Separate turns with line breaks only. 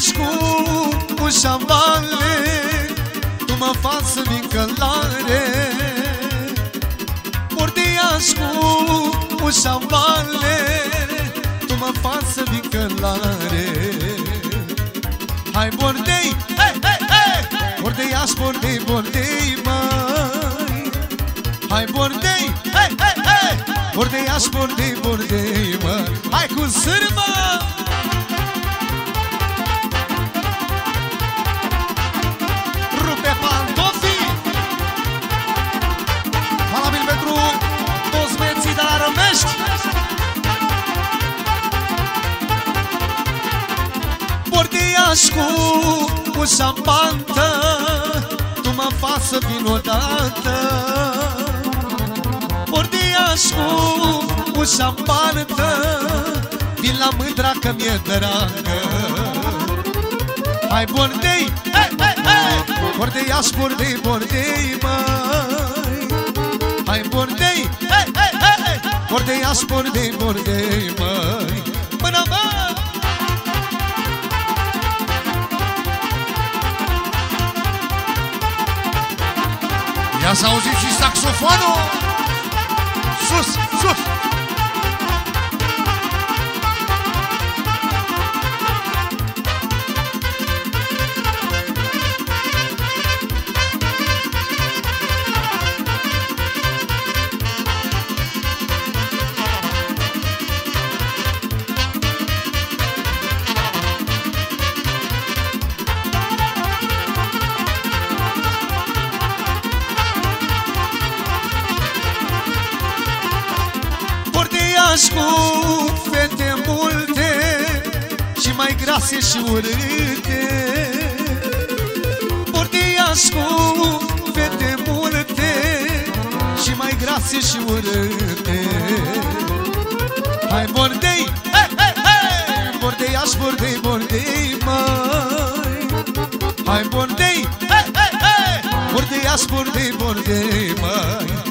Bordeiaș cu ușa vale Tu mă faci să vin călare. Bordeiaș cu ușa vale Tu mă faci să vin călare. Hai Bordei, hei, hei, hei! Bordeiaș, Bordei, Bordei, măi. Hai Bordei, hei, hei, hei! Bordeiaș, Bordei, Bordei, măi. Hai cu sârmă! Bordiaș cu ușa pantă Tu mă faci să vin odată. Bordiaș cu ușa pantă Vin la mândra că mi-e dragă. Hai Bordei, hei, hei, hei! Bordeiaș, Bordei, Bordei, măi. Hai Bordei, hei, hei, hei Bordeiaș, Bordei, Bordei, măi
Essa hoje de saxofone. Sus, sus.
Bordiaș cu fete multe Și mai grase și urâte. Bordiaș cu fete multe Și mai grase și urâte. Hai Bordei, hei, hei, hei! Bordeiaș, Bordei, Bordei, măi. Hai Bordei, hei, hei, hei! Bordeiaș, Bordei, Bordei, măi